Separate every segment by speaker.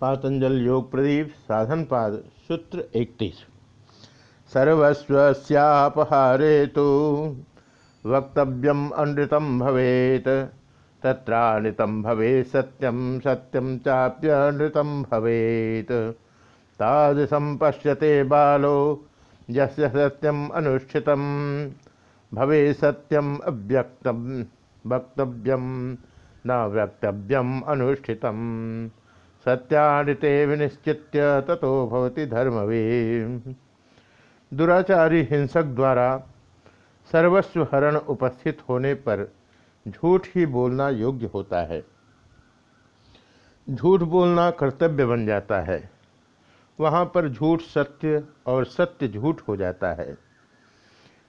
Speaker 1: पातंजल योग प्रदीप, साधन पाद, सूत्र इकतीस सर्वस्वस्यापहारे तो वक्तव्यम अनृतम भवेत तत्रानृतम भवे सत्यम सत्यम चाप्यनृतम भवेत। तादृशं पश्यते बालो, यस्य सत्यम अनुष्ठितम भवे सत्यम अव्यक्तम वक्तव्यम न वक्तव्यम अनुष्ठितम। सत्यानिते विनिश्चित्य ततो भवति धर्मवे। दुराचारी हिंसक द्वारा सर्वस्व हरण उपस्थित होने पर झूठ ही बोलना योग्य होता है। झूठ बोलना कर्तव्य बन जाता है। वहाँ पर झूठ सत्य और सत्य झूठ हो जाता है।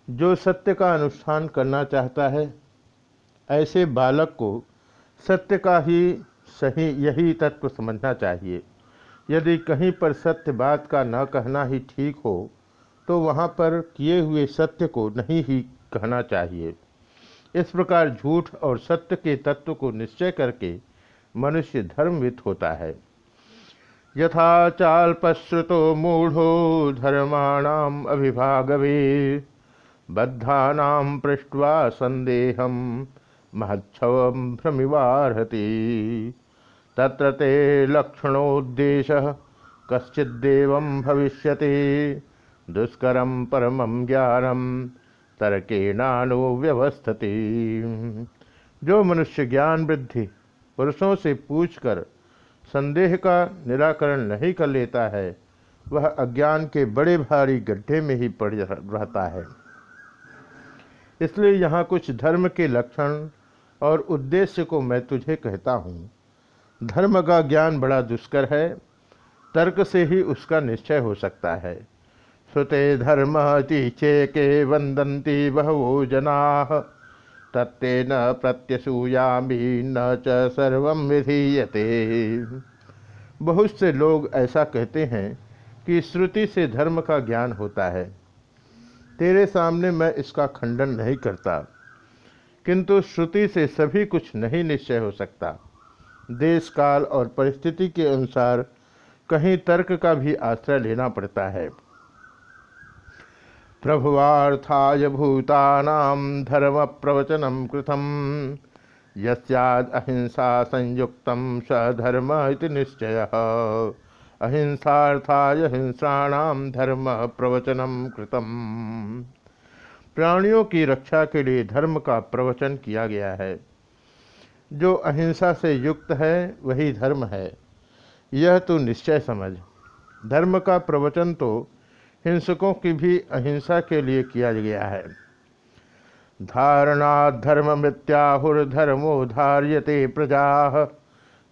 Speaker 1: जो सत्य का अनुष्ठान करना चाहता है, ऐसे बालक को सत्य का ही सही यही तत्व समझना चाहिए। यदि कहीं पर सत्य बात का न कहना ही ठीक हो तो वहाँ पर किए हुए सत्य को नहीं ही कहना चाहिए। इस प्रकार झूठ और सत्य के तत्व को निश्चय करके मनुष्य धर्मवित होता है। यथा चाल्पश्रुतो मूढ़ो धर्माणाम अभिभागवे, बद्धानाम पृष्ठवा संदेहम। महच्छव भ्रमिवारहति तत्र ते लक्षणोद्देश कश्चिदेव भविष्य दुष्कर परम ज्ञानम तर्केणानुव्यवस्थति जो मनुष्य ज्ञान वृद्धि पुरुषों से पूछकर संदेह का निराकरण नहीं कर लेता है, वह अज्ञान के बड़े भारी गड्ढे में ही पड़ रहता है। इसलिए यहाँ कुछ धर्म के लक्षण और उद्देश्य को मैं तुझे कहता हूँ। धर्म का ज्ञान बड़ा दुष्कर है, तर्क से ही उसका निश्चय हो सकता है। सुते धर्म तीचे के वंदंती बहवो जना, तत्ते न प्रत्यसूयामी, न च सर्व विधीयते। बहुत से लोग ऐसा कहते हैं कि श्रुति से धर्म का ज्ञान होता है। तेरे सामने मैं इसका खंडन नहीं करता। किंतु श्रुति से सभी कुछ नहीं निश्चय हो सकता। देश काल और परिस्थिति के अनुसार कहीं तर्क का भी आश्रय लेना पड़ता है। प्रभुवार्थाय भूतानाम धर्म प्रवचनम कृतम यस्याद अहिंसा संयुक्त सधर्म निश्चय। अहिंसार्थाय हिंसाणाम धर्म प्रवचनम कृतम। प्राणियों की रक्षा के लिए धर्म का प्रवचन किया गया है। जो अहिंसा से युक्त है, वही धर्म है। यह तो निश्चय समझ। धर्म का प्रवचन तो हिंसकों की भी अहिंसा के लिए किया गया है। धारणा धर्म मृत्याहुर्धर्मो धार्यते प्रजा।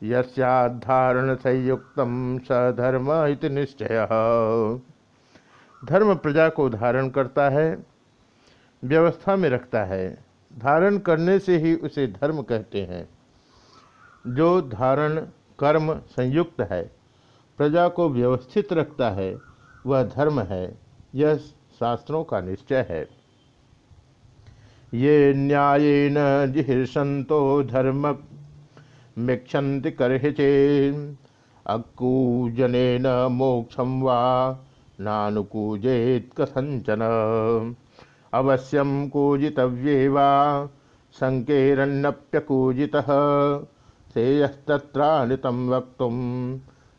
Speaker 1: यस्याधारण संयुक्त सधर्म निश्चय। धर्म प्रजा को धारण करता है व्यवस्था में रखता है। धारण करने से ही उसे धर्म कहते हैं। जो धारण, कर्म संयुक्त है, प्रजा को व्यवस्थित रखता है, वह धर्म है। यह शास्त्रों का निश्चय है। ये न्यायेन जिहर्षंतो धर्म, मिक्षन्ति करहिचे अकूजन मोक्षम वा नानुकूजेत कथंचन अवश्यम कूजितव्ये वा। संकेरण्यप्यकूजित श्रेयस्तत्राणितम वक्त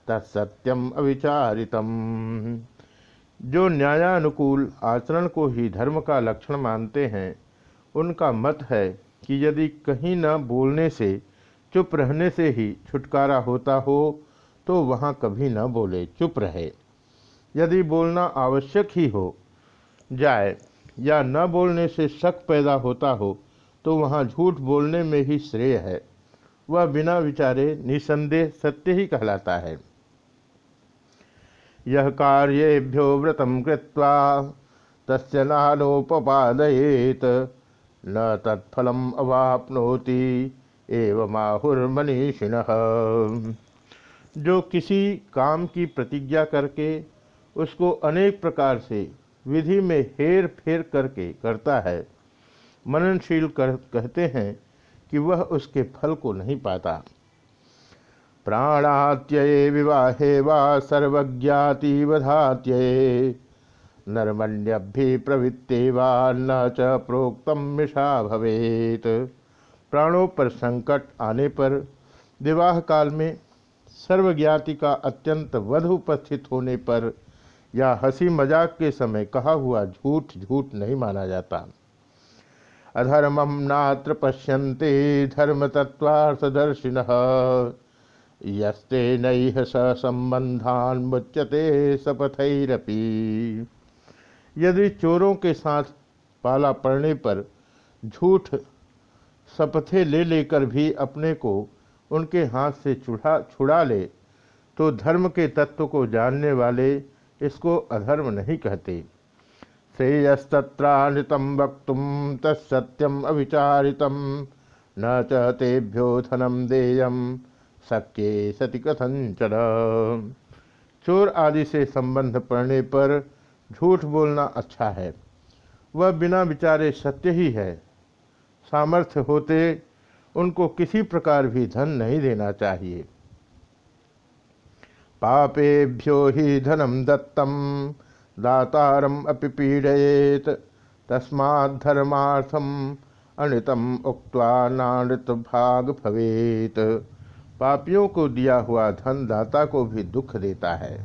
Speaker 1: तत्सत्यम अविचारितम। जो न्यायानुकूल आचरण को ही धर्म का लक्षण मानते हैं, उनका मत है कि यदि कहीं न बोलने से, चुप रहने से ही छुटकारा होता हो तो वहाँ कभी न बोले, चुप रहे। यदि बोलना आवश्यक ही हो, जाए या न बोलने से शक पैदा होता हो तो वहाँ झूठ बोलने में ही श्रेय है। वह बिना विचारे निसंदेह सत्य ही कहलाता है। यह कार्येभ्यो व्रतम कृत्वा तस्य न तत्फलम अवापनोति, एवं आहुर्मनीषिण जो किसी काम की प्रतिज्ञा करके उसको अनेक प्रकार से विधि में हेर फेर करके करता है। मननशील कर, कहते हैं कि वह उसके फल को नहीं पाता। प्राणात्यये विवाहे वा सर्वज्ञातिवधात्यये नरमण्यभि प्रवृत्ते वा न च प्रोक्तम मिषा भवेत। प्राणों पर संकट आने पर विवाह काल में सर्वज्ञाति का अत्यंत वध उपस्थित होने पर या हँसी मज़ाक के समय कहा हुआ झूठ झूठ नहीं माना जाता। अधर्मम नात्र पश्यन्ते धर्म तत्वार्थदर्शिन यस्ते नैह स संबंधान मुच्यते सपथरपी। यदि चोरों के साथ पाला पड़ने पर झूठ सपथे ले लेकर भी अपने को उनके हाथ से छुड़ा छुड़ा ले तो धर्म के तत्व को जानने वाले इसको अधर्म नहीं कहते। श्रेयस्तत्राणितम वक्त तत्सत्यम अविचारित, न चेभ्यो धनम देयम सक्ये सति कथंचन चोर आदि से संबंध पड़ने पर झूठ बोलना अच्छा है। वह बिना विचारे सत्य ही है। सामर्थ्य होते उनको किसी प्रकार भी धन नहीं देना चाहिए। पापेभ्यो ही धनम दत्तम दातारम अपि पीड़येत। तस्माद्धर्मार्थम अनितम उक्त्वा नानृत भाग भवेत। पापियों को दिया हुआ धन दाता को भी दुख देता है।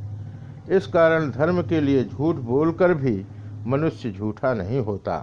Speaker 1: इस कारण धर्म के लिए झूठ बोलकर भी मनुष्य झूठा नहीं होता।